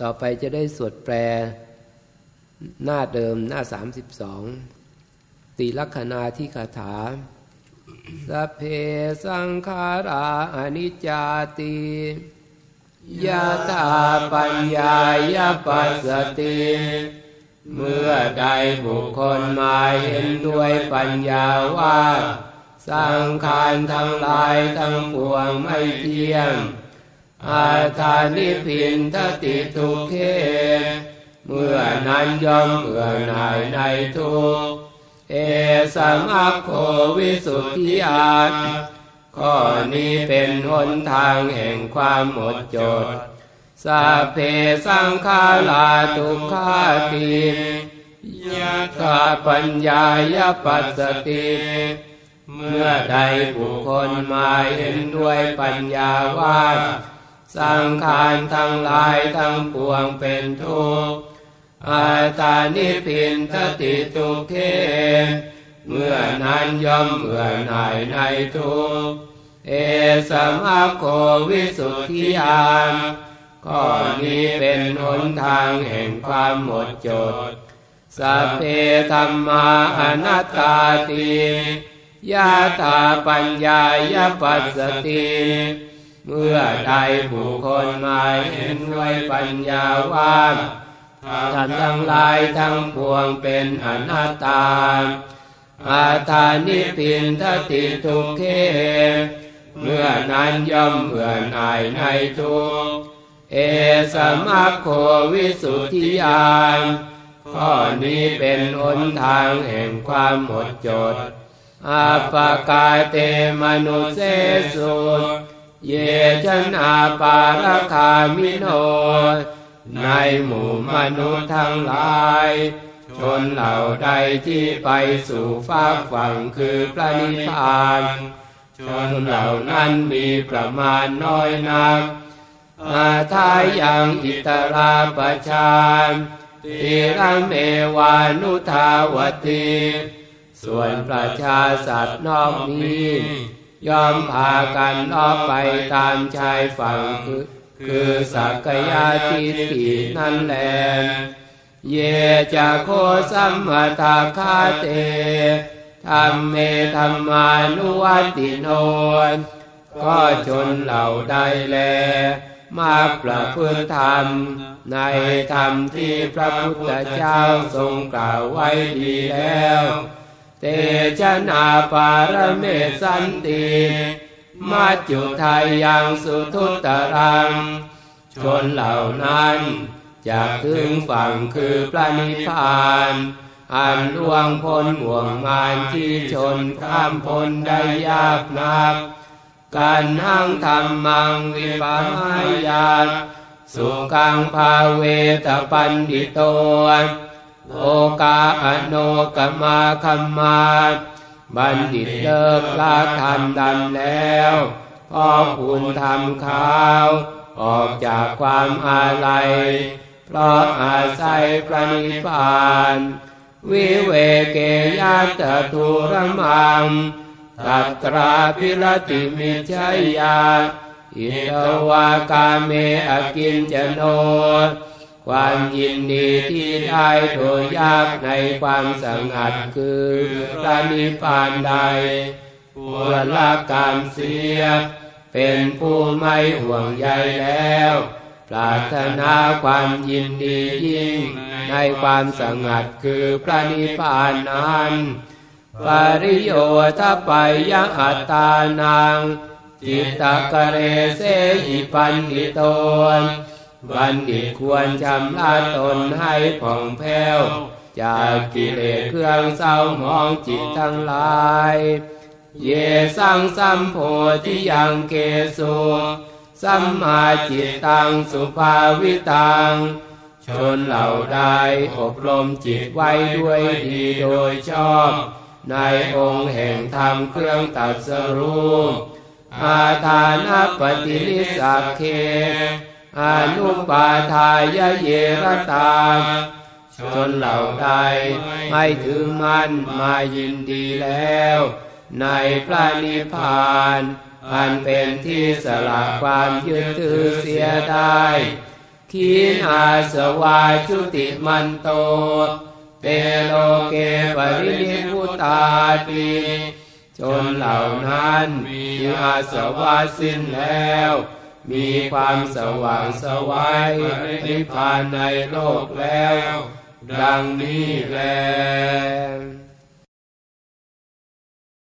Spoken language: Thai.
ต่อไปจะได้สวดแปลหน้าเดิมหน้าสามสิบสองตีลักษณาที่คาถาสเพสังขาราอนิจจติยะตาปัญญายาปัสสติเมื่อใดบุคคลมาเห็นด้วยปัญญาว่า สังขารทั้งหลายทั้งปวงไม่เที่ยง อาทานิพินทติทุกเขเมื่อนั้นย่อมเบื่อหน่ายในทุกเอสัมอัคโควิสุทธิอาตข้อนี้เป็นหนทางแห่งความหมดจดสาเพสังขาลาทุกขาติยะตาปัญญายปัสสติ เมื่อใดบุคคลมาเห็นด้วยปัญญาว่า สังขารทั้งหลายทั้งปวงเป็นทุกข์อาตานิพินทติทุกเขเมื่อนั้นย่อมเบื่อหน่ายในทุกข์เอสัมภโควิสุทธิยานข้อนี้เป็นหนทางแห่งความหมดจดสัพเพธรรมาอนัตตาติยาตาปัญญายปัสสติ เมื่อใดบุคคลมาเห็นด้วยปัญญาว่าท่านทั้งหลายทั้งปวงเป็นอนัตตา อาทานิพินทติทุกเขเมื่อนั้นย่อมเบื่อหน่ายในทุกเอสมัคโควิสุทธิยานข้อนี้เป็นหนทางแห่งความหมดจดอาปากาเตมนุเสสุ เยชนาปารคามิโน ในหมู่มนุษย์ทั้งหลาย ชนเหล่าใดที่ไปสู่ฟากฝั่งคือพระนิพพาน ชนเหล่านั้นมีประมาณน้อยนัก อาทายังอิตราปชานติรังเมวานุทาวตี ส่วนประชาสัตว์นอกนี้ ยอมพากันออกไปตามชายฝั่งคือคือสักยาทิฏฐินั่นแหละเยจะโคสัมมาทาคาเตธรรมเมธรรมานุวัติโนก็ชนเหล่าใดแล มาประพฤติธรรม ในธรรมที่พระพุทธเจ้าทรงกล่าวไว้ดีแล้ว เตชนาปารเมสันติมาจุทยยังสุทุตรัง ชนเหล่านั้นจะถึงฝั่งคือพระนิพพาน อันล่วงพ้นห่วงงานที่ชนข้ามพ้นได้ยากนักการนั่งธรรมังวิปัสยาสุขังภาเวตปันดิโต โอกาอโนกมาคัมมาบัณฑิตเลิกละทำดำแล้วพอคุณทำขาวออกจากความอาลัย เพราะอาศัยพระนิพพาน วิเวเกยัตตุรมังตัตราพิรติมิชยาอิตวากาเมอกินจโน ความยินดีที่ได้โดยยากในความสงัดคือพระนิพพานใดผู้ละกามเสีย เป็นผู้ไม่ห่วงใยแล้ว ปรารถนาความยินดียิ่ง ในความสงัดคือพระนิพพานนั้นปริโยทไปยังอัตตานางจิตตะกเรเสหิปันติโตน บัณฑิตควรชำระตนให้ผ่องแผ้ว จากกิเลสเครื่องเศร้ามองจิตทั้งหลาย เยสังสัมโพธิยังเกสุสัมมาจิตตังสุภาวิตัง ชนเหล่าใดอบรมจิตไว้ด้วยดีโดยชอบ ในองค์แห่งธรรมเครื่องตัดสรู้อาทานปฏินิสักเค อนุปาทายเยรตาชนเหล่าใดไม่ถือมั่นมายินดีแล้ว ในพระนิพพานอันเป็นที่สละความยึดถือเสียได้ขีนาสวาจุติมันโต เตโลเกปรินิพุตาติจนเหล่านั้นมีอาสวะสิ้นแล้ว มีความสว่างสวัยนิพพานในโลกแล้ว ดังนี้แล